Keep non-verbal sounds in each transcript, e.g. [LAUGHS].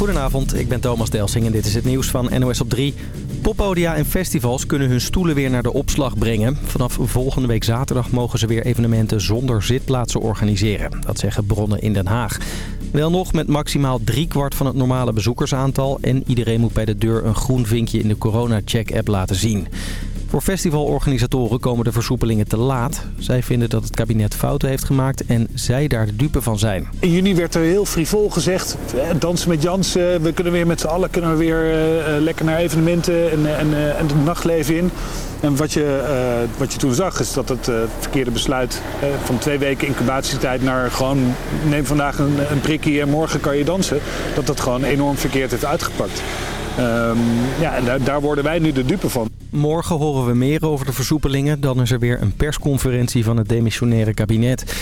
Goedenavond, ik ben Thomas Delsing en dit is het nieuws van NOS op 3. Poppodia en festivals kunnen hun stoelen weer naar de opslag brengen. Vanaf volgende week zaterdag mogen ze weer evenementen zonder zitplaatsen organiseren. Dat zeggen bronnen in Den Haag. Wel nog met maximaal driekwart van het normale bezoekersaantal... en iedereen moet bij de deur een groen vinkje in de corona-check-app laten zien. Voor festivalorganisatoren komen de versoepelingen te laat. Zij vinden dat het kabinet fouten heeft gemaakt en zij daar de dupe van zijn. In juni werd er heel frivol gezegd, eh, dansen met Jans, eh, we kunnen weer met z'n allen kunnen we weer uh, lekker naar evenementen en, en, en het nachtleven in. En wat je, wat je toen zag is dat het verkeerde besluit van twee weken incubatietijd naar gewoon neem vandaag een, een prikkie en morgen kan je dansen. Dat dat gewoon enorm verkeerd heeft uitgepakt. Um, ja, daar, daar worden wij nu de dupe van. Morgen horen we meer over de versoepelingen. Dan is er weer een persconferentie van het demissionaire kabinet.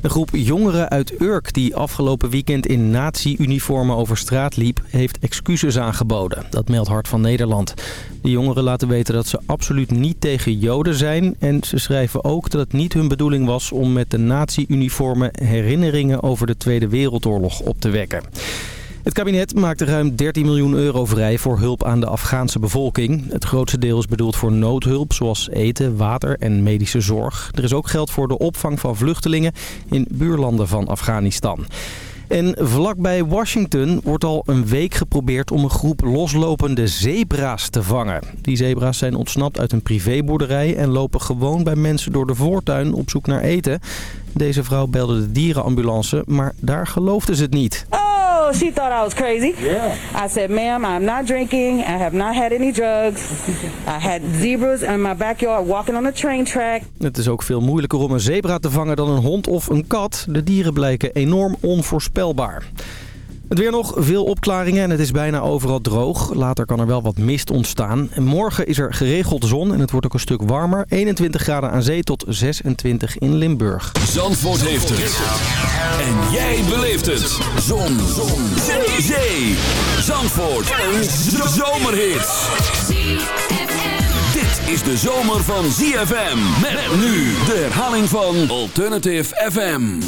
Een groep jongeren uit Urk die afgelopen weekend in nazi-uniformen over straat liep... heeft excuses aangeboden. Dat meldt Hart van Nederland. De jongeren laten weten dat ze absoluut niet tegen joden zijn. En ze schrijven ook dat het niet hun bedoeling was om met de nazi-uniformen... herinneringen over de Tweede Wereldoorlog op te wekken. Het kabinet maakte ruim 13 miljoen euro vrij voor hulp aan de Afghaanse bevolking. Het grootste deel is bedoeld voor noodhulp, zoals eten, water en medische zorg. Er is ook geld voor de opvang van vluchtelingen in buurlanden van Afghanistan. En vlakbij Washington wordt al een week geprobeerd om een groep loslopende zebra's te vangen. Die zebra's zijn ontsnapt uit een privéboerderij en lopen gewoon bij mensen door de voortuin op zoek naar eten. Deze vrouw belde de dierenambulance, maar daar geloofden ze het niet. Oh, she thought I was crazy. Yeah. I said, ma'am, I'm not drinking. I have not had any drugs. I had zebras in my backyard walking on a train track. Het is ook veel moeilijker om een zebra te vangen dan een hond of een kat. De dieren blijken enorm onvoorspelbaar. Het weer nog, veel opklaringen en het is bijna overal droog. Later kan er wel wat mist ontstaan. En morgen is er geregeld zon en het wordt ook een stuk warmer. 21 graden aan zee tot 26 in Limburg. Zandvoort heeft het. En jij beleeft het. Zon. zon. Zee. Zee. Zandvoort. Een zomerhit. Dit is de zomer van ZFM. Met nu de herhaling van Alternative FM.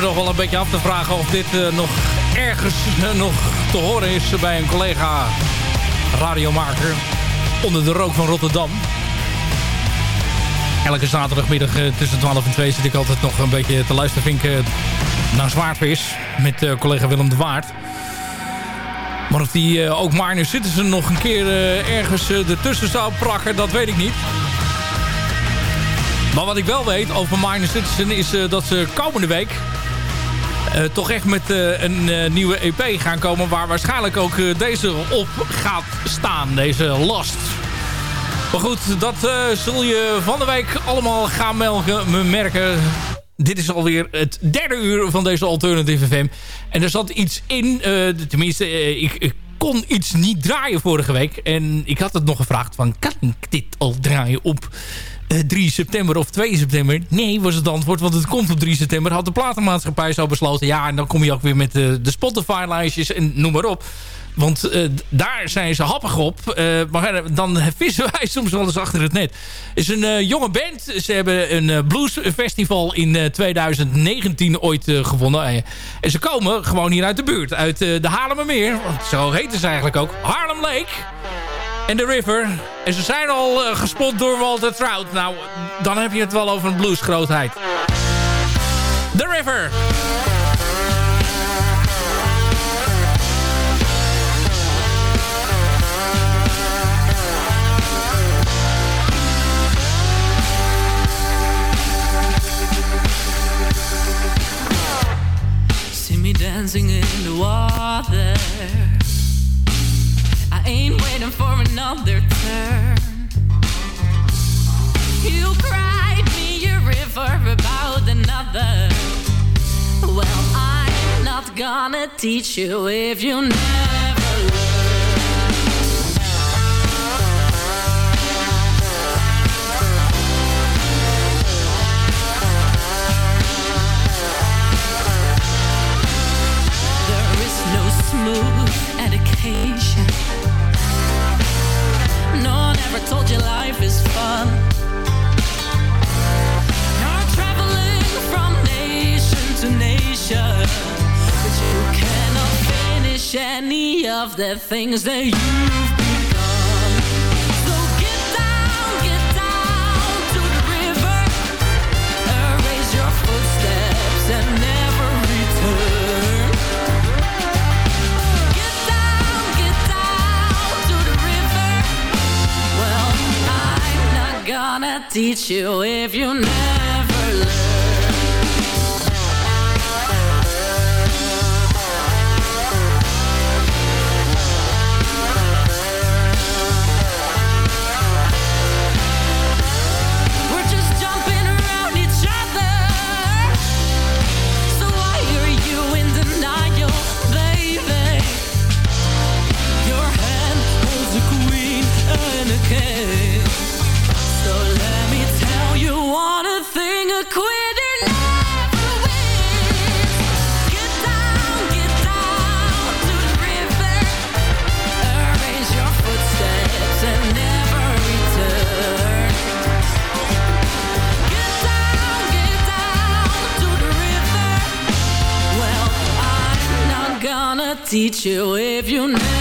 Me nog wel een beetje af te vragen of dit uh, nog ergens uh, nog te horen is bij een collega radiomaker onder de rook van Rotterdam. Elke zaterdagmiddag uh, tussen 12 en 2 zit ik altijd nog een beetje te luisteren vinken naar Zwaardvis met collega Willem de Waard. Maar of die ook Minor Citizen nog een keer ergens ertussen zou prakken, dat weet ik niet. Maar wat ik wel weet over Minor Citizen is dat ze komende week... Uh, toch echt met uh, een nieuwe EP gaan komen... waar waarschijnlijk ook deze op gaat staan, deze last. Maar goed, dat zul je van de week allemaal gaan melken, merken. Dit is alweer het derde uur van deze Alternative FM. En er zat iets in, tenminste, ik, ik kon iets niet draaien vorige week. En ik had het nog gevraagd van, kan ik dit al draaien op 3 eh, september of 2 september? Nee, was het antwoord, want het komt op 3 september. Had de platenmaatschappij zo besloten. Ja, en dan kom je ook weer met de, de Spotify-lijstjes en noem maar op. Want uh, daar zijn ze happig op. Uh, maar dan [LAUGHS] vissen wij soms wel eens achter het net. Het is een jonge band. Ze hebben een bluesfestival in 2019 ooit gewonnen. en ze komen gewoon hier uit de buurt. Uit de Haarlemmermeer. Want zo heten ze eigenlijk ook. Harlem Lake en The River. En ze zijn al uh, gespot door Walter Trout. Nou, dan heb je het wel over een bluesgrootheid. The River. See me dancing in the water I ain't for another turn. You cried me a river about another. Well, I'm not gonna teach you if you never learn. There is no smooth education nation to nation, but you cannot finish any of the things that you've begun. So get down, get down to the river, erase your footsteps and never return. Get down, get down to the river. Well, I'm not gonna teach you if you never teach you if you never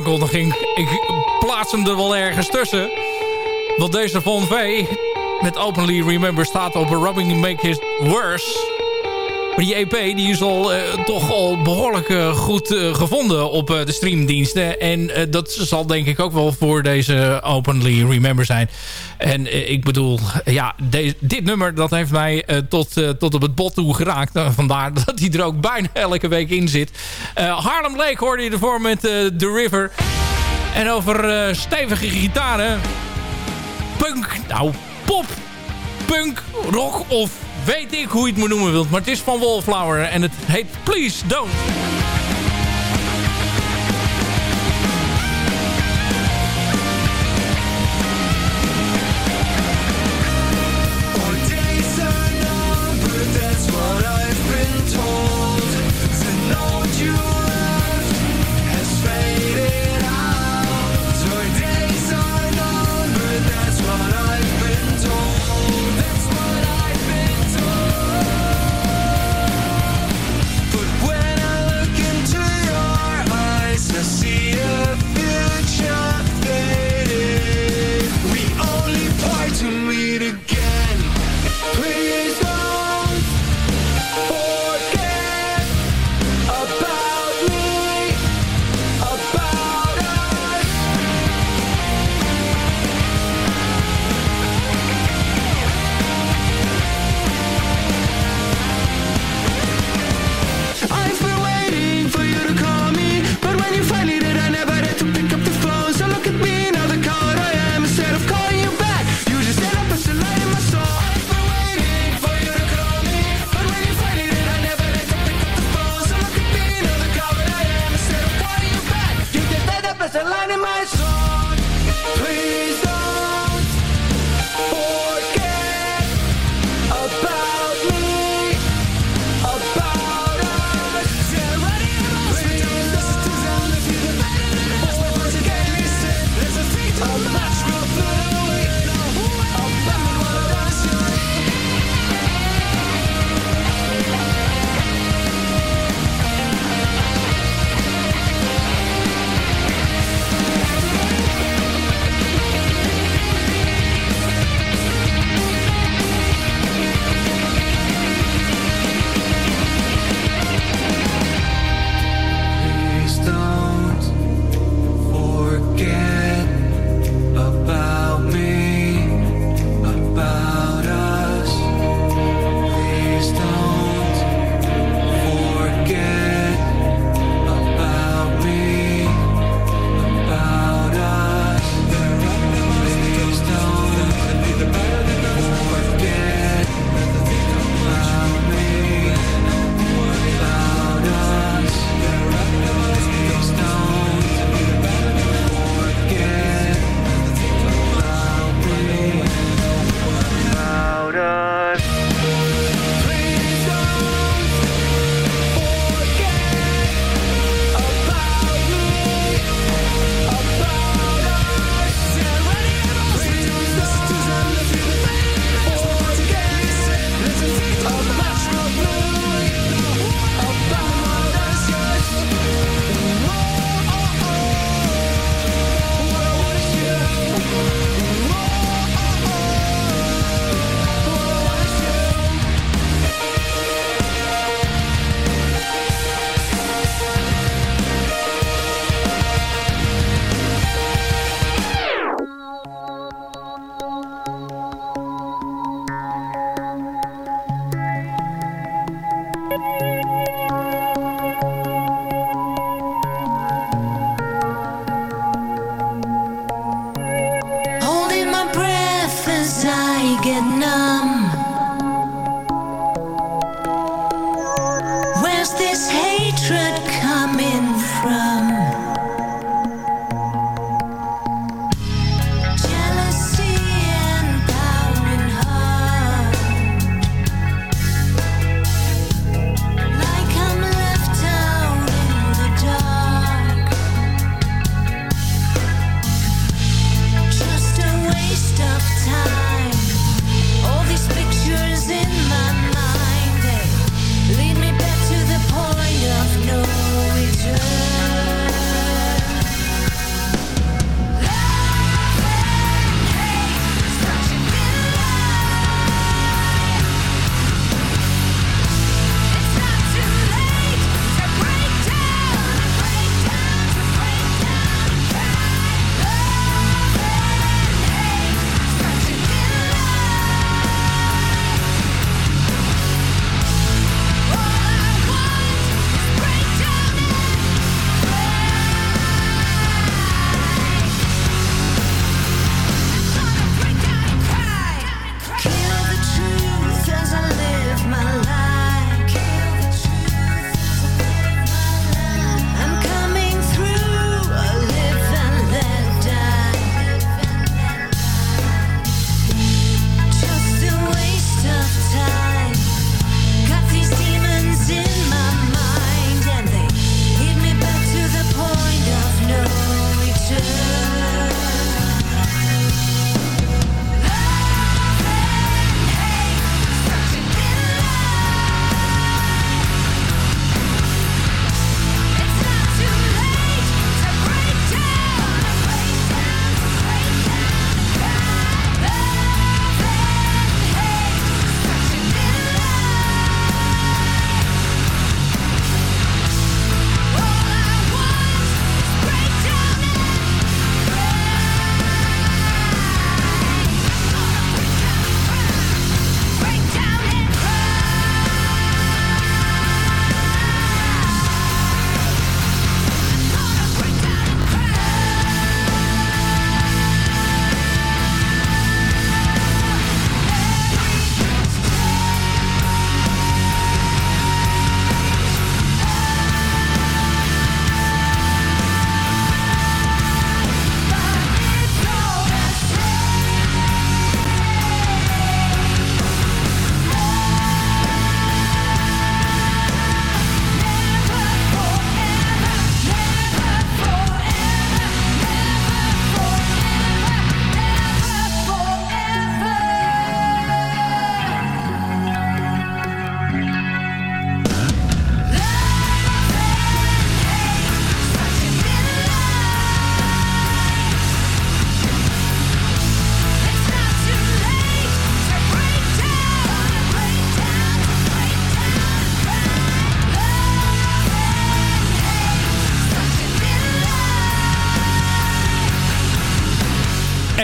aankondiging. Ik plaats hem er wel ergens tussen. Want deze Von V met Openly Remember staat op Rubbing Make It Worse. Maar die EP die is al, eh, toch al behoorlijk eh, goed eh, gevonden op de streamdiensten. En dat zal denk ik ook wel voor deze Openly Remember zijn. En eh, ik bedoel, ja, dit nummer dat heeft mij eh, tot, eh, tot op het bot toe geraakt. Nou, vandaar [LAUGHS] dat hij er ook bijna elke week in zit. Harlem Lake hoorde je ervoor met The River. En over stevige gitaren. Punk, nou pop, punk, rock of weet ik hoe je het moet noemen wilt. Maar het is van Wallflower en het heet Please Don't.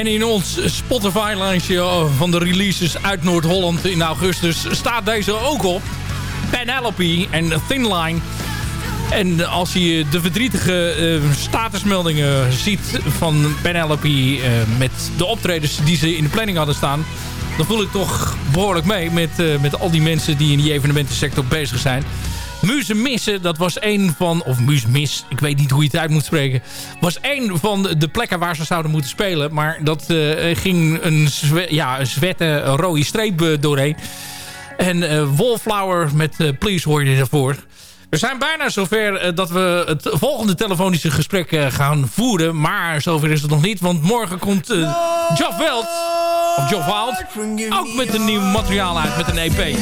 En in ons Spotify-lijstje van de releases uit Noord-Holland in augustus staat deze ook op. Penelope en Thin Line. En als je de verdrietige eh, statusmeldingen ziet van Penelope... eh, met de optredens die ze in de planning hadden staan... dan voel ik toch behoorlijk mee met, eh, met al die mensen die in die evenementensector bezig zijn. Muze Missen, dat was een van... Of Muze Mis, ik weet niet hoe je het uit moet spreken... was een van de- plekken waar ze zouden moeten spelen. Maar dat eh, ging een, zwe ja, een zwette rode streep eh, doorheen. En eh, Wallflower met Please hoor je daarvoor. We zijn bijna zover dat we het volgende telefonische gesprek gaan voeren. Maar zover is het nog niet. Want morgen komt uh, Geoff Weld, of Geoff Wild, ook met een nieuw materiaal uit, met een EP.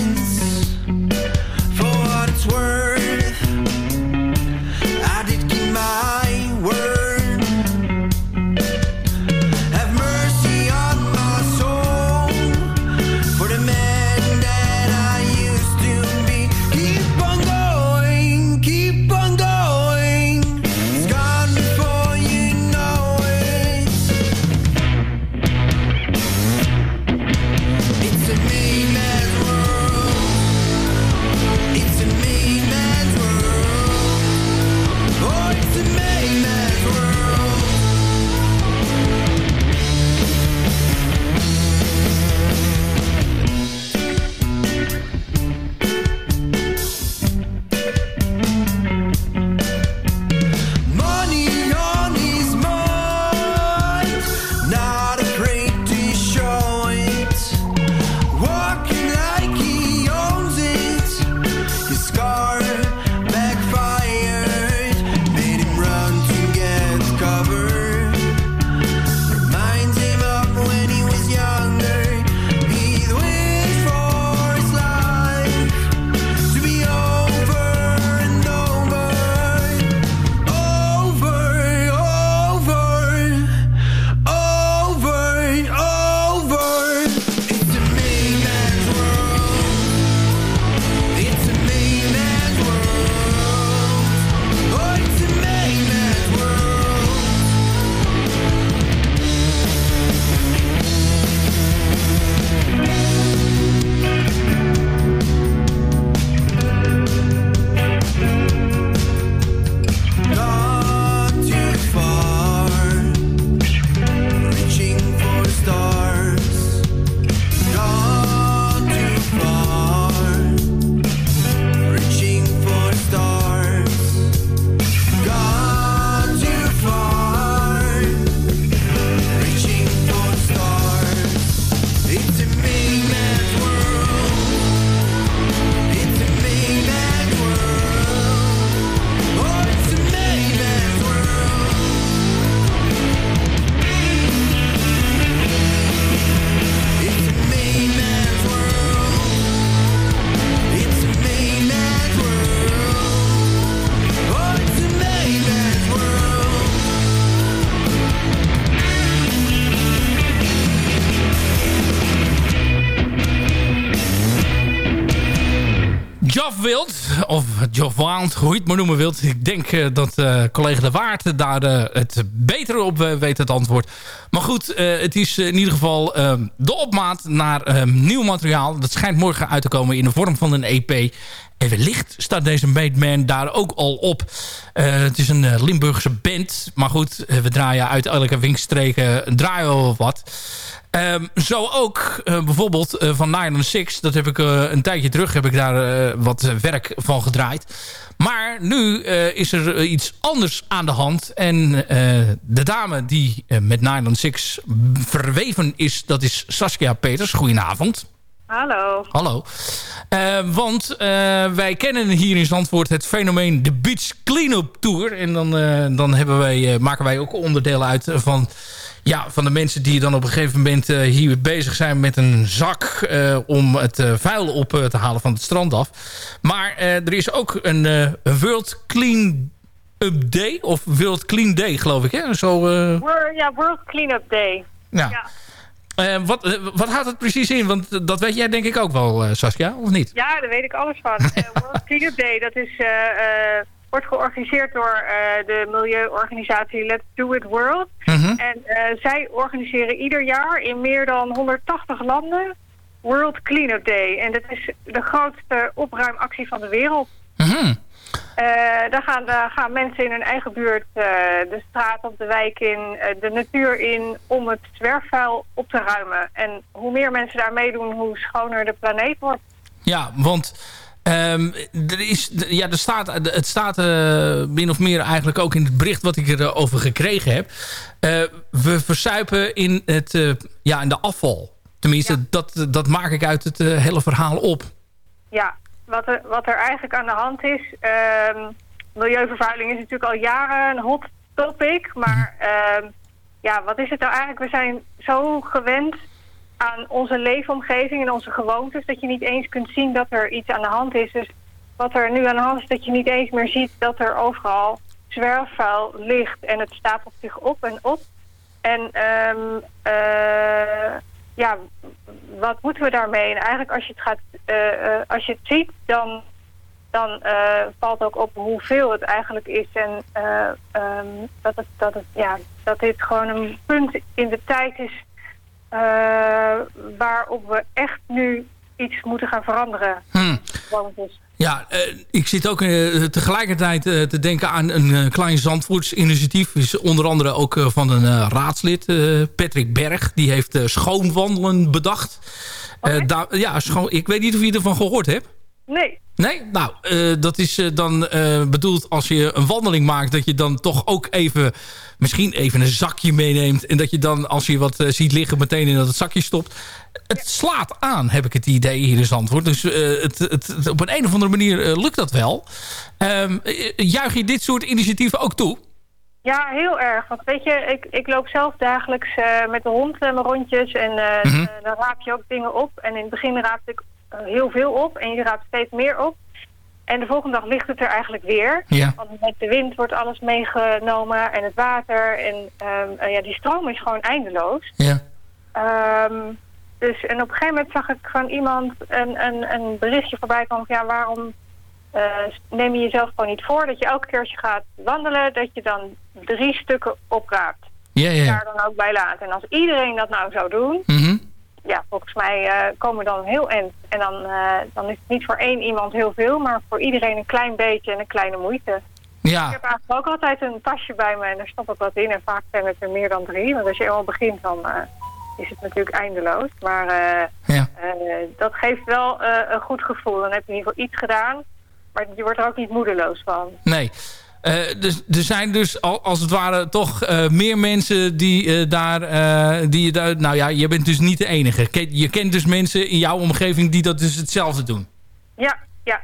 Wilt. Ik denk eh, dat eh, collega De Waard daar eh, het beter op weet het antwoord. Maar goed, het is in ieder geval eh, de opmaat naar eh, nieuw materiaal. Dat schijnt morgen uit te komen in de vorm van een EP. En wellicht staat deze Bateman daar ook al op. Het is een Limburgse band. Maar goed, we draaien uit elke winkstreken draaien we wat. Ehm, zo ook eh, bijvoorbeeld eh, van Nine Six. Dat heb ik eh, een tijdje terug heb ik daar wat werk van gedraaid. Maar nu is er iets anders aan de hand. En de dame die met Nine Six verweven is, dat is Saskia Peters. Goedenavond. Hallo. Hallo. Want wij kennen hier in Zandvoort het fenomeen de Beach Cleanup Tour. En dan, dan hebben wij, maken wij ook onderdeel uit van, ja, van de mensen die dan op een gegeven moment eh, hier bezig zijn met een zak eh, om het eh, vuil op te halen van het strand af. Maar er is ook een World Clean Up Day of World Clean Day geloof ik. Hè? Zo, ja, World Cleanup Day. ja. Ja. Wat, wat houdt het precies in? Want dat weet jij denk ik ook wel, Saskia, of niet? Ja, daar weet ik alles van. [LAUGHS] World Cleanup Day, dat is wordt georganiseerd door eh, de milieuorganisatie Let's Do It World. Mhm. En eh, zij organiseren ieder jaar in meer dan 180 landen World Cleanup Day. En dat is de grootste opruimactie van de wereld. Eh, daar, gaan, daar gaan mensen in hun eigen buurt de straat op, de wijk in, de natuur in... om het zwerfvuil op te ruimen. En hoe meer mensen daar meedoen, hoe schoner de planeet wordt. Ja, want ehm, er, is, ja, er staat, het staat eh, min of meer eigenlijk ook in het bericht wat ik erover gekregen heb. Eh, we versuipen in, het, eh, ja, in de afval. Tenminste, dat, dat maak ik uit het hele verhaal op. Ja, wat er, wat er eigenlijk aan de hand is... ehm, milieuvervuiling is natuurlijk al jaren een hot topic. Maar ehm, ja, wat is het nou eigenlijk? We zijn zo gewend aan onze leefomgeving en onze gewoontes... dat je niet eens kunt zien dat er iets aan de hand is. Dus wat er nu aan de hand is, dat je niet eens meer ziet... dat er overal zwerfvuil ligt en het stapelt zich op en op. En ehm, eh, ja, wat moeten we daarmee? En eigenlijk als je het, gaat, eh, eh, als je het ziet, dan, dan valt ook op hoeveel het eigenlijk is. En eh, ehm, dat, het, dat, het, ja, dat dit gewoon een punt in de tijd is waarop we echt nu iets moeten gaan veranderen. Hm. Gewoontes. Ja, eh, ik zit ook eh, tegelijkertijd eh, te denken aan een eh, klein Zandvoortsinitiatief. Is onder andere ook eh, van een eh, raadslid, eh, Patrick Berg. Die heeft eh, schoonwandelen bedacht. Eh, ja, schoon, ik weet niet of je ervan gehoord hebt. Nee, Nee? Nou, eh, dat is eh, dan eh, bedoeld als je een wandeling maakt... dat je dan toch ook even, misschien even een zakje meeneemt... en dat je dan, als je wat ziet liggen, meteen in dat zakje stopt. Het slaat aan, heb ik het idee hier in Zandvoort. Dus het, het, het- op een, een of andere manier lukt dat wel. Ehm, eh, juich je dit soort initiatieven ook toe? Ja, heel erg. Want weet je, ik, ik loop zelf dagelijks met de hond eh, mijn rondjes en eh, dan raap je ook dingen op. En in het begin raapte ik heel veel op en je raapt steeds meer op. En de volgende dag ligt het er eigenlijk weer. Ja. Want met de wind wordt alles meegenomen en het water. En ehm, eh, ja, die stroom is gewoon eindeloos. Ja. Ehm, dus, en op een gegeven moment zag ik van iemand een, een, een berichtje voorbij komen van ja, waarom eh, neem je jezelf gewoon niet voor dat je elke keer als je gaat wandelen, dat je dan drie stukken opraapt. Ja, ja, Daar dan ook bij laat. En als iedereen dat nou zou doen, Mhm. Ja, volgens mij eh, komen we dan heel eind. En dan, eh, dan is het niet voor één iemand heel veel, maar voor iedereen een klein beetje en een kleine moeite. Ik Ja, heb eigenlijk ook altijd een tasje bij me en daar stop ik wat in. En vaak zijn het er meer dan drie. Want als je eenmaal begint, dan eh, is het natuurlijk eindeloos. Maar ja. dat geeft wel een goed gevoel. Dan heb je in ieder geval iets gedaan. Maar je wordt er ook niet moedeloos van. Nee. Eh, dus, er zijn dus al, als het ware toch eh, meer mensen die eh, daar... die je daar nou ja, je bent dus niet de enige. Je kent dus mensen in jouw omgeving die dat dus hetzelfde doen. Ja, ja.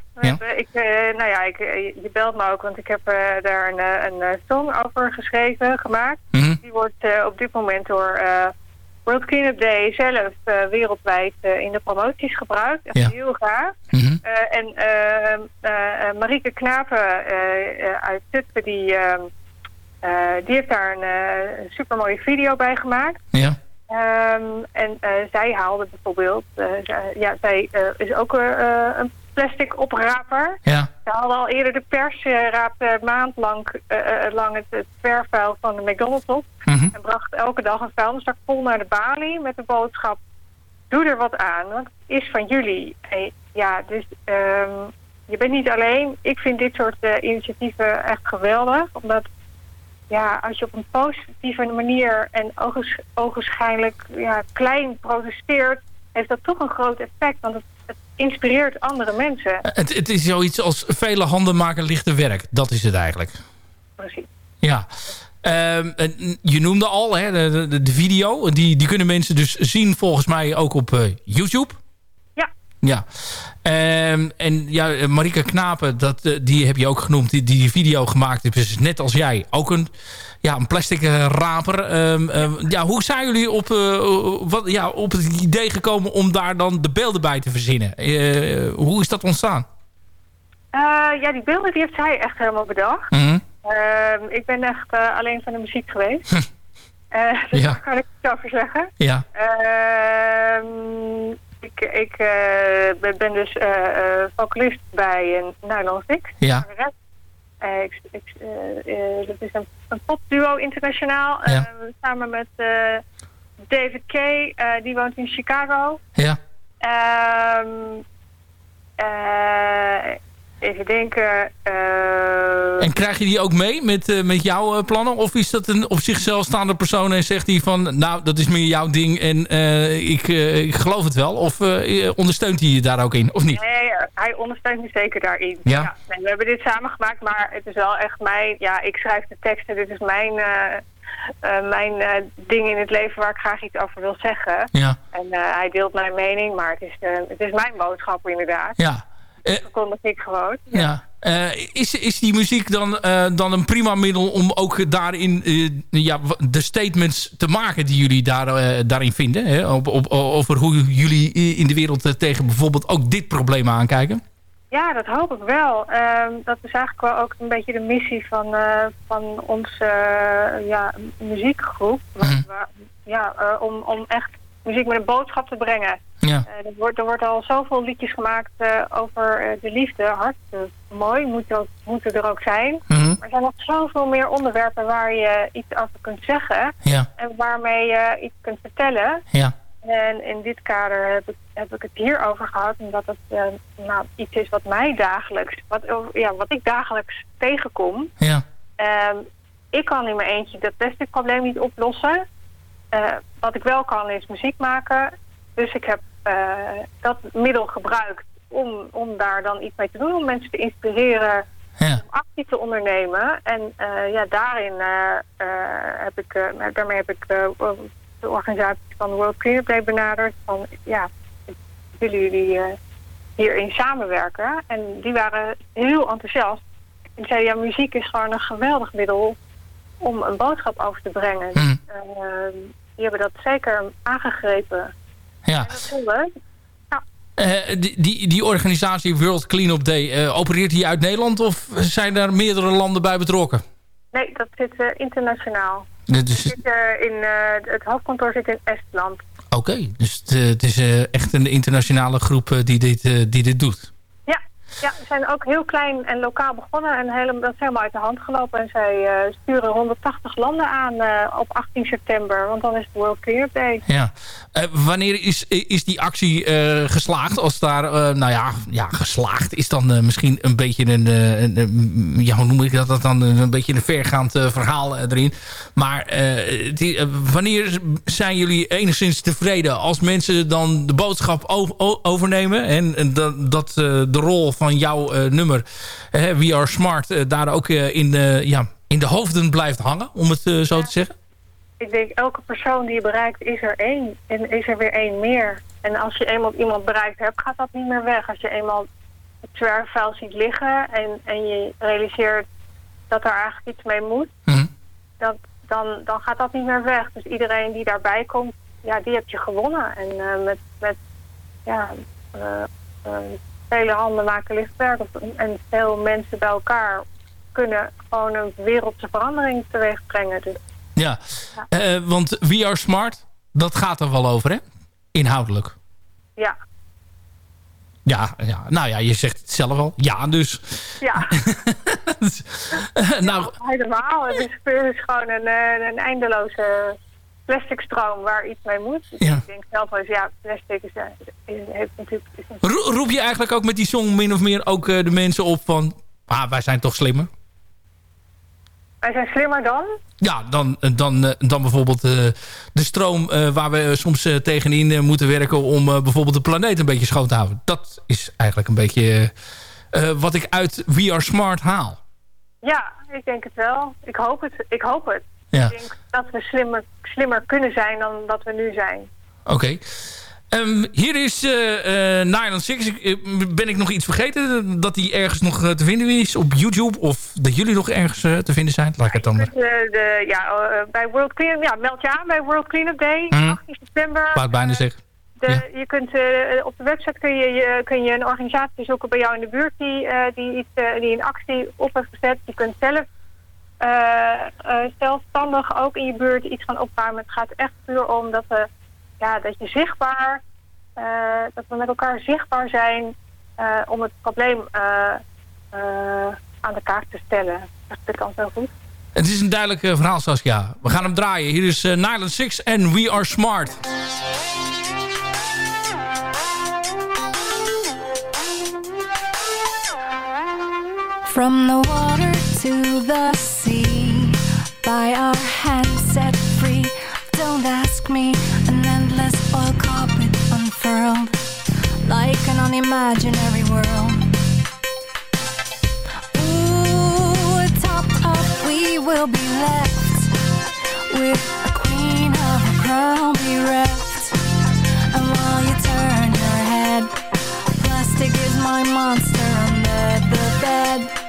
Ik, nou ja, ik, je belt me ook, want ik heb daar een, een song over geschreven, gemaakt. Mhm. Die wordt op dit moment door World Cleanup Day zelf eh, wereldwijd eh, in de promoties gebruikt. Echt Ja. heel gaaf. Mhm. Eh, en eh, eh, eh, Marieke Knapen uit Zutphen, die, eh, eh, die heeft daar een super mooie video bij gemaakt. Ja. Ehm, en zij haalde bijvoorbeeld, ja, zij is ook een plastic opraper. Ja. Ze hadden al eerder de pers, eh, raapte maandlang eh, eh, lang het, het zwerfvuil van de McDonald's op. Mhm. En bracht elke dag een vuilniszak vol naar de balie met de boodschap... Doe er wat aan, want het is van jullie. En ja, dus ehm, je bent niet alleen. Ik vind dit soort eh, initiatieven echt geweldig. Omdat ja, als je op een positieve manier en ogens- ogenschijnlijk ja, klein protesteert... heeft dat toch een groot effect. Want het, het inspireert andere mensen. Het, het is zoiets als vele handen maken lichte werk. Dat is het eigenlijk. Precies. Ja. Ehm, en je noemde al hè, de, de, de video. Die, die kunnen mensen dus zien volgens mij ook op eh, YouTube. Ja. Ehm, en ja, Marika Knapen, dat, eh, die heb je ook genoemd. Die die, video gemaakt heeft. Dus net als jij. Ook een, ja, een plastic eh, raper. Ehm, ehm, ja, hoe zijn jullie op, eh, wat, ja, op het idee gekomen om daar dan de beelden bij te verzinnen? Hoe is dat ontstaan? Ja, die beelden die heeft zij echt helemaal bedacht. Mhm. Ik ben echt alleen van de muziek geweest. [LAUGHS] [LAUGHS] Dus Ja. daar kan ik iets over zeggen. Ja. Ehm, ik ik eh, ben, dus eh, eh, vocalist bij een Nylon Six. Ja. ik, ik, dat is een, een popduo internationaal. Ja. samen met eh, David Kay, die woont in Chicago. Ja. Even denken. eh, En krijg je die ook mee met, eh, met jouw eh, plannen? Of is dat een op zichzelf staande persoon en zegt hij van... nou, dat is meer jouw ding en ik, ik geloof het wel? Of ondersteunt hij je daar ook in, of niet? Nee, hij ondersteunt me zeker daarin. Ja? nee, we hebben dit samen gemaakt, maar het is wel echt mijn... Ja, ik schrijf de teksten. Dit is mijn, mijn ding in het leven waar ik graag iets over wil zeggen. Ja. En hij deelt mijn mening, maar het is, het is mijn boodschap inderdaad. Ja. Dat verkondig ik gewoon. Ja. Eh, is, is die muziek dan, eh, dan een prima middel om ook daarin eh, ja, de statements te maken die jullie daar, eh, daarin vinden? Hè? Op, op, over hoe jullie in de wereld eh, tegen bijvoorbeeld ook dit probleem aankijken? Ja, dat hoop ik wel. Ehm, dat is eigenlijk wel ook een beetje de missie van, eh, van onze eh, ja, muziekgroep. Mhm. Waar- ja, eh, om, om echt muziek met een boodschap te brengen. Ja. Eh, er, wordt, er wordt al zoveel liedjes gemaakt eh, over eh, de liefde. Hartstikke mooi, moet moeten er ook zijn. Mhm. Maar er zijn nog zoveel meer onderwerpen waar je iets over kunt zeggen. Ja. En waarmee je iets kunt vertellen. Ja. En in dit kader heb ik, heb ik het hier over gehad. Omdat het nou, iets is wat mij dagelijks, wat, ja, wat ik dagelijks tegenkom. Ja. Ehm, ik kan in mijn eentje dat plastic probleem niet oplossen. Eh, wat ik wel kan is muziek maken. Dus ik heb eh, dat middel gebruikt om, om daar dan iets mee te doen. Om mensen te inspireren Ja. om actie te ondernemen. En eh, ja, daarin heb ik, eh, daarmee heb ik de organisatie van World Cleanup Day benaderd. Van ja, willen jullie hierin samenwerken? En die waren heel enthousiast. En zeiden ja, muziek is gewoon een geweldig middel om een boodschap over te brengen. Eh, die hebben dat zeker aangegrepen. Ja. Leuk. Eh, die, die, die organisatie World Cleanup Day, eh, opereert die uit Nederland of zijn daar meerdere landen bij betrokken? Nee, dat zit eh, internationaal. Is- Zit, in, het hoofdkantoor zit in Estland. Oké, dus het, is echt een internationale groep die, dit, die dit doet. Ja, ze zijn ook heel klein en lokaal begonnen en helemaal, dat is helemaal uit de hand gelopen. En zij eh, sturen 180 landen aan eh, op 18 september, want dan is het World Cleanup Day. Ja. Eh, wanneer is, is die actie geslaagd? Als daar, nou ja, ja, geslaagd is dan misschien een beetje een, een, een- ja, hoe noem ik dat, dat dan, een beetje een vergaand verhaal erin. Maar wanneer zijn jullie enigszins tevreden als mensen dan de boodschap overnemen en, dat, dat de rol van jouw eh, nummer, We Are Smart, eh, daar ook eh, in, de, ja, in de hoofden blijft hangen, om het zo te zeggen? Ik denk, elke persoon die je bereikt is er één. En is er weer één meer. En als je eenmaal iemand bereikt hebt, gaat dat niet meer weg. Als je eenmaal het zwerfvuil ziet liggen en, en je realiseert dat er eigenlijk iets mee moet, dat, dan, dan gaat dat niet meer weg. Dus iedereen die daarbij komt, ja, die heb je gewonnen. En met, met ja, vele handen maken licht werk. En veel mensen bij elkaar kunnen gewoon een wereldse verandering teweeg brengen. Dus Ja, Eh, want We Are Smart, dat gaat er wel over, hè? Inhoudelijk. ja, Ja, ja, nou ja, je zegt het zelf al. Ja, dus... ja. [LAUGHS] nou, Helemaal. Het is, het is gewoon een, eh, een eindeloze plastic stroom waar iets mee moet. Dus Ja. Ik denk zelf eens, ja, plastic is, eh, is, heeft natuurlijk... Is een- ro- roep je eigenlijk ook met die song min of meer ook eh, de mensen op van... Ah, wij zijn toch slimmer? wij zijn slimmer dan. Ja, dan, eh, dan, dan bijvoorbeeld de stroom waar we soms tegenin moeten werken... om bijvoorbeeld de planeet een beetje schoon te houden. Dat is eigenlijk een beetje wat ik uit We Are Smart haal. Ja, ik denk het wel. Ik hoop het. Ik hoop het. Ja. Ik denk dat we slimmer, slimmer kunnen zijn dan dat we nu zijn. Oké. Ehm, hier is Nylon 6. Ik, eh, ben ik nog iets vergeten? Dat die ergens nog te vinden is op YouTube? Of dat jullie nog ergens te vinden zijn? Laat ik het dan... Eh, de, ja, bij World Cleanup, ja, meld je aan bij World Cleanup Day, Mhm. 18 september. Het bijna zeggen. De, Ja. je kunt, op de website kun je, je, kun je een organisatie zoeken bij jou in de buurt die, eh, die, iets, die een actie op heeft gezet. Je kunt zelf zelfstandig ook in je buurt iets gaan opruimen. Het gaat echt puur om dat, we, ja, dat je zichtbaar, eh, dat we met elkaar zichtbaar zijn eh, om het probleem eh, eh, aan de kaart te stellen. Dat ik dan zo goed. Het is een duidelijk eh, verhaal, Saskia. We gaan hem draaien. Hier is uh, Nylon 6 en We Are Smart. From the water to the sea, by our hands set free. Don't ask me, an endless oil carpet unfurled, like an unimaginary world. Ooh, topped up, we will be left with a queen of a crown bereft. And while you turn your head, plastic is my monster under the bed.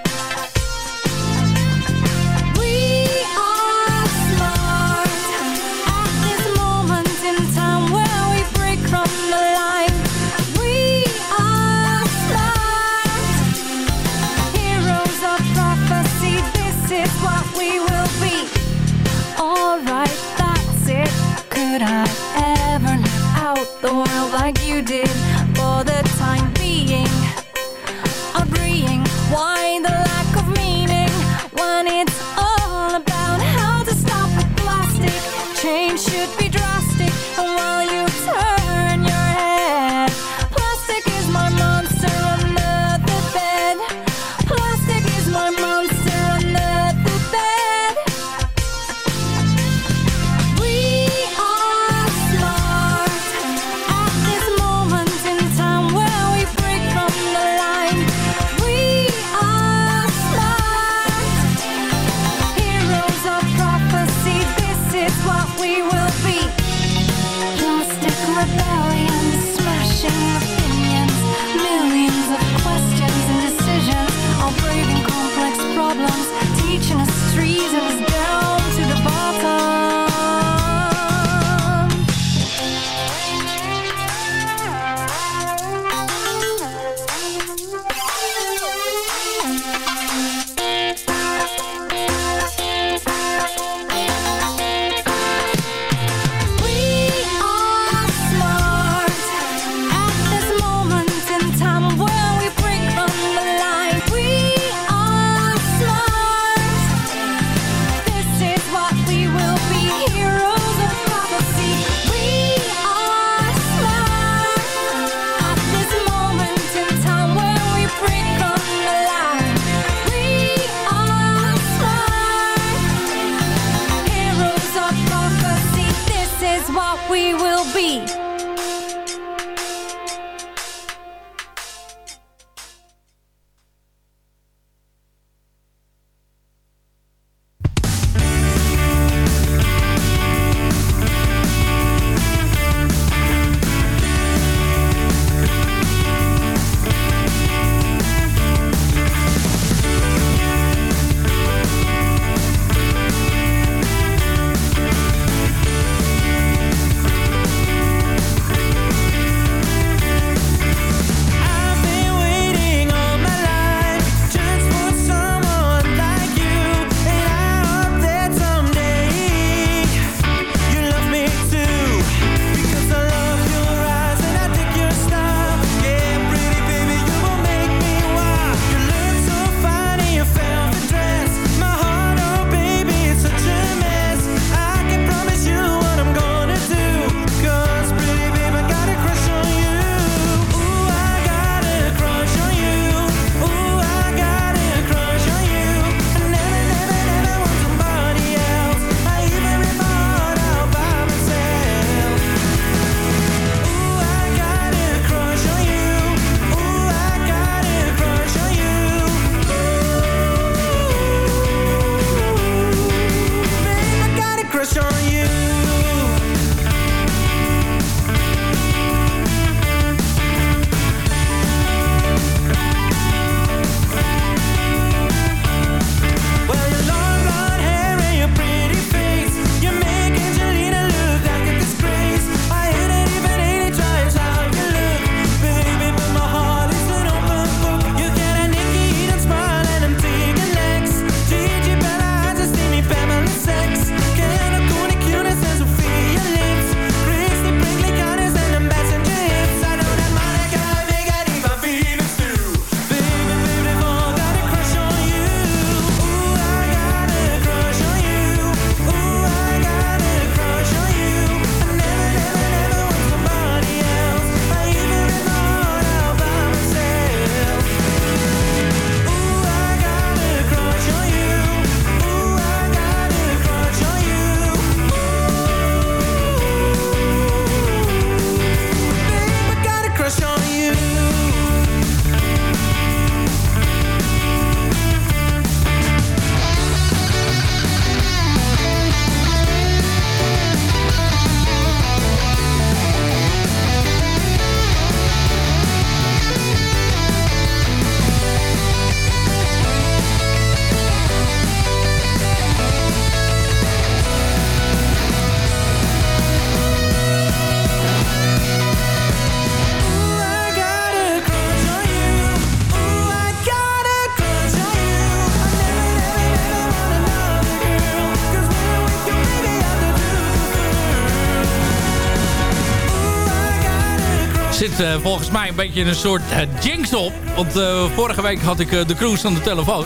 Eh, volgens mij een beetje een soort eh, jinx op. Want eh, vorige week had ik de cruise aan de telefoon.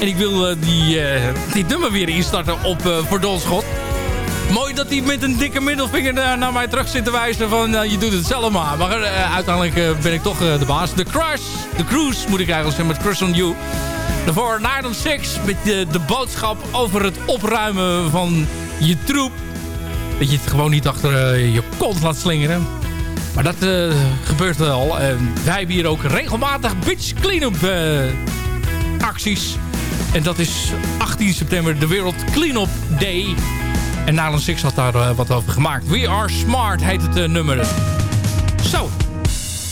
En ik wil die, die nummer weer instarten op uh, Verdolschot. Mooi dat hij met een dikke middelvinger naar, mij terug zit te wijzen van je doet het zelf maar. Maar uiteindelijk ben ik toch de baas. De Crush, de Cruise moet ik eigenlijk zeggen met Crush on You. Daarvoor Night on Six met de, de boodschap over het opruimen van je troep. Dat je het gewoon niet achter je kont laat slingeren. Maar dat eh, gebeurt wel. En wij hebben hier ook regelmatig beach clean-up eh, acties. En dat is 18 september de World Clean-up Day. En Nylon Six had daar eh, wat over gemaakt. We Are Smart heet het eh, nummer. Zo,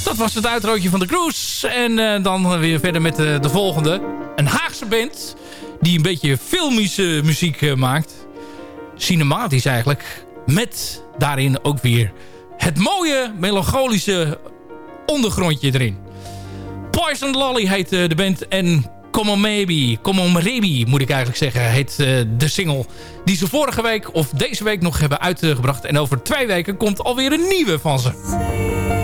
dat was het uitrootje van de cruise. En eh, dan weer verder met eh, de volgende. Een Haagse band die een beetje filmische muziek eh, maakt. Cinematisch eigenlijk. Met daarin ook weer het mooie melancholische ondergrondje erin. Poison Lolly heet eh, de band en Come On Maybe, Come On Maybe moet ik eigenlijk zeggen, heet eh, de single die ze vorige week of deze week nog hebben uitgebracht. En over twee weken komt alweer een nieuwe van ze.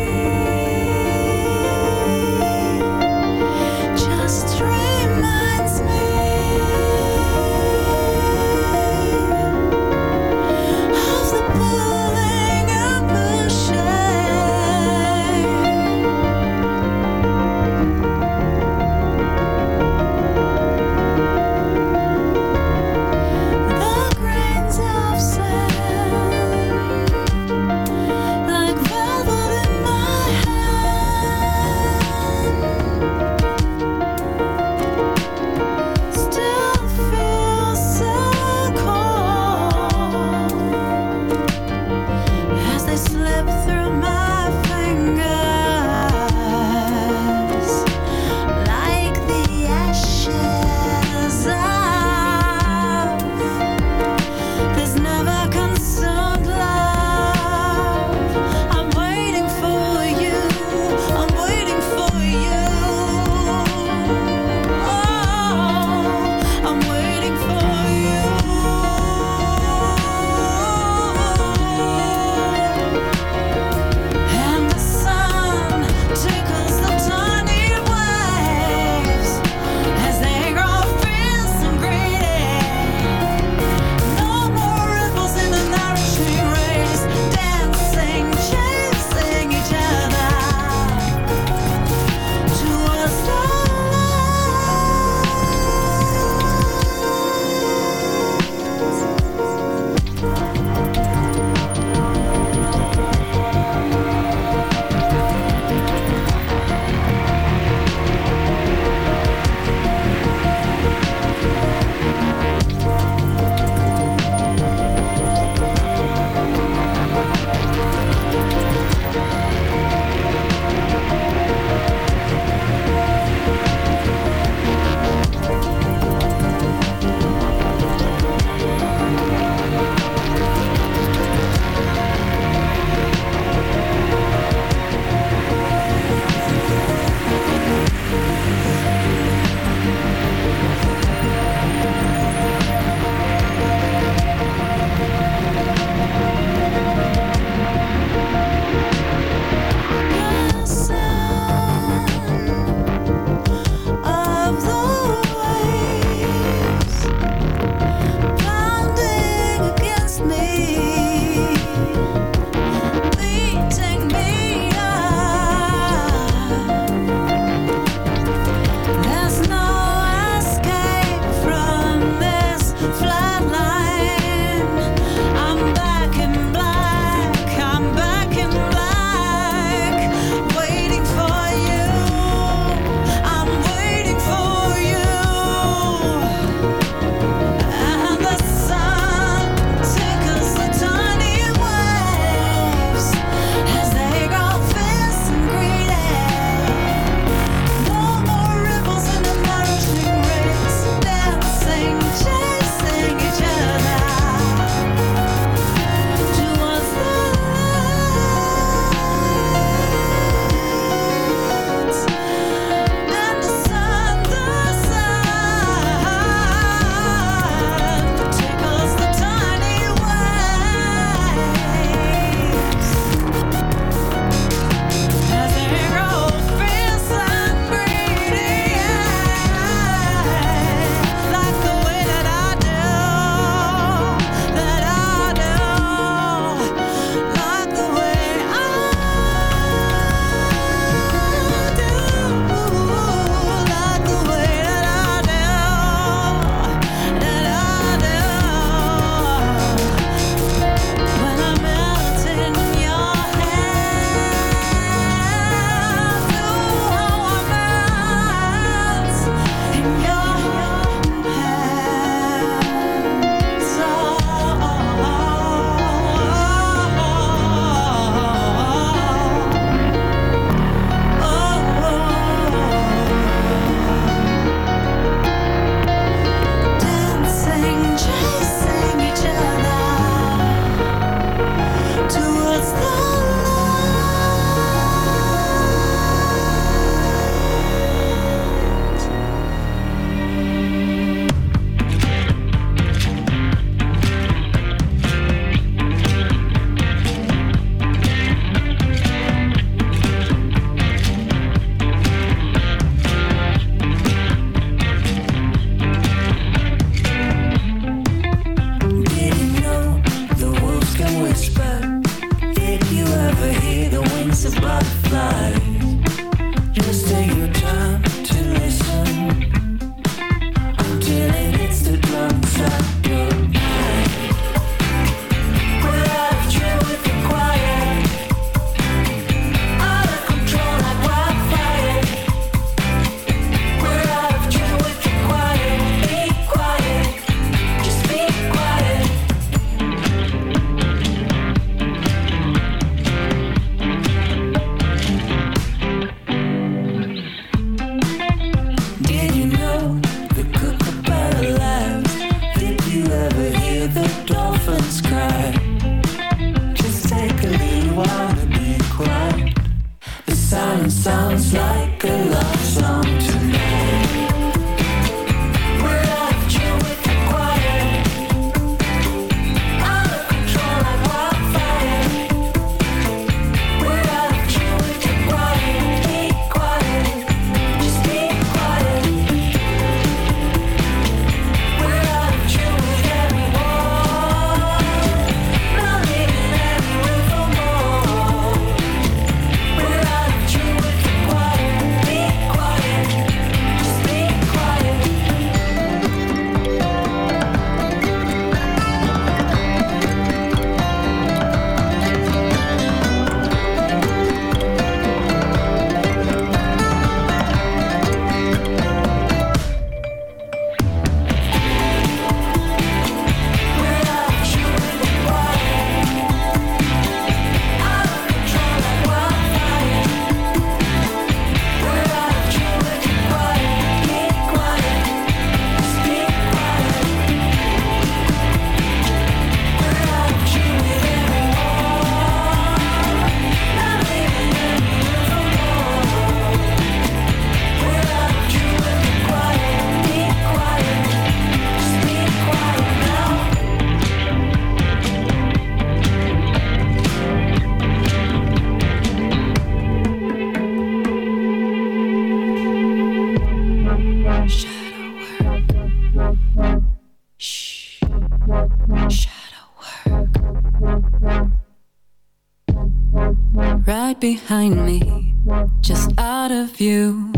Behind me, just out of view.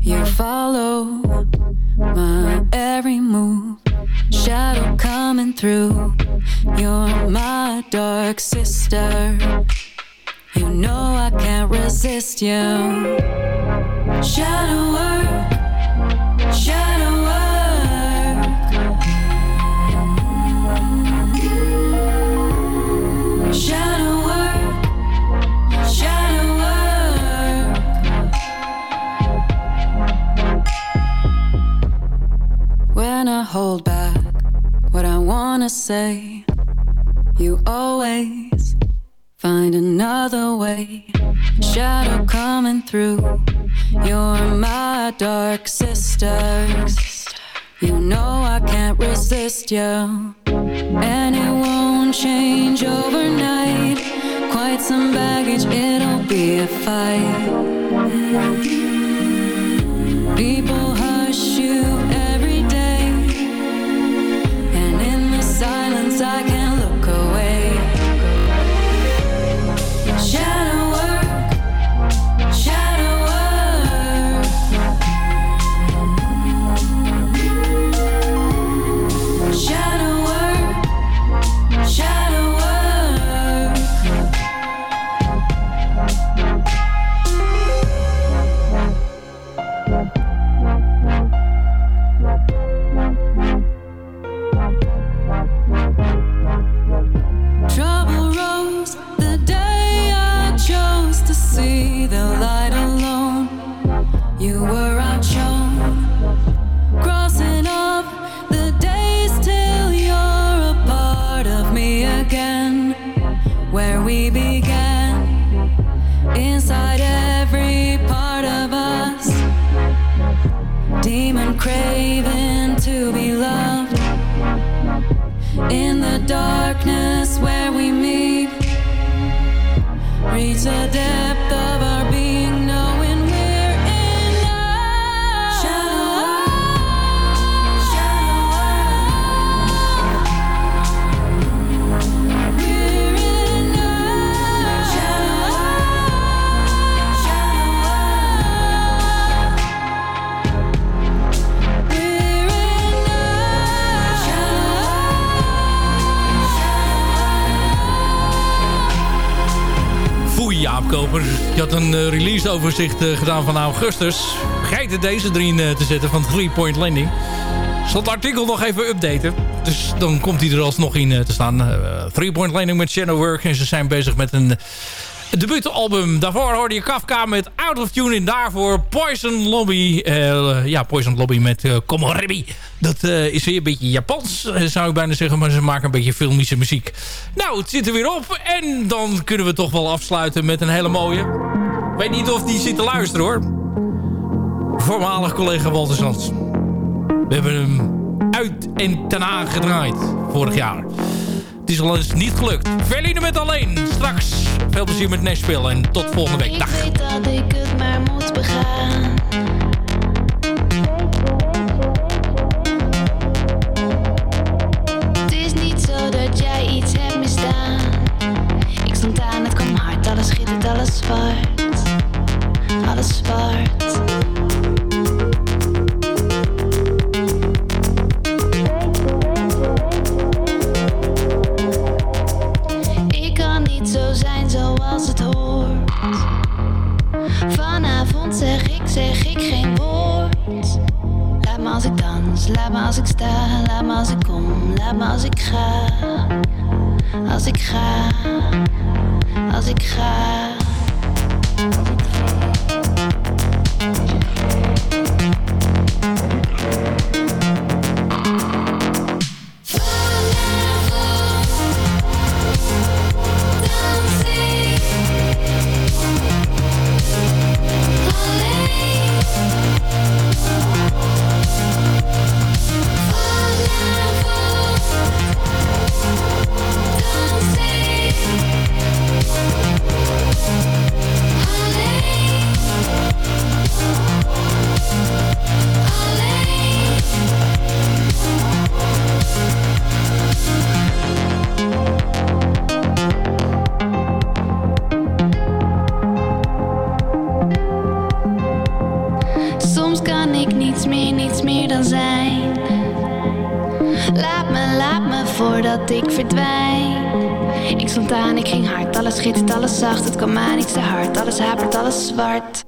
You follow my every move, shadow coming through. You're my dark sister. You know I can't resist you. Shadow shadow hold back what I wanna say, you always find another way. Shadow coming through. You're my dark sister. You know I can't resist you. And it won't change overnight. Quite some baggage, it'll be a fight. People again. Where we began, inside every part of us, demon craving to be loved. In the darkness where we meet, reach the depth of Je had een eh, releaseoverzicht eh, gedaan van augustus. Vergeet deze erin eh, te zetten van 3 Point Landing. Zal het artikel nog even updaten. Dus dan komt hij er alsnog in te staan. Three Point Landing met Shadow Work. En ze zijn bezig met een debuutalbum. Daarvoor hoorde je Kafka met Out of Tune. En daarvoor Poison Lobby. eh, ja, Poison Lobby met uh, Komoribi. Dat eh, is weer een beetje Japans, eh, zou ik bijna zeggen. Maar ze maken een beetje filmische muziek. Nou, het zit er weer op. En dan kunnen we toch wel afsluiten met een hele mooie. Ik weet niet of die zit te luisteren hoor. Voormalig collega Walter Sands. We hebben hem uit en ten gedraaid vorig jaar. Het is al eens niet gelukt. Verliezen met alleen. Straks veel plezier met Nashville en tot volgende week. Dag. Ik weet dat ik het maar moet begaan. Het is niet zo dat jij iets hebt misdaan. Ik stond aan, het kwam hard, alles schittert, alles zwart. Alles zwart. hapert alles zwart.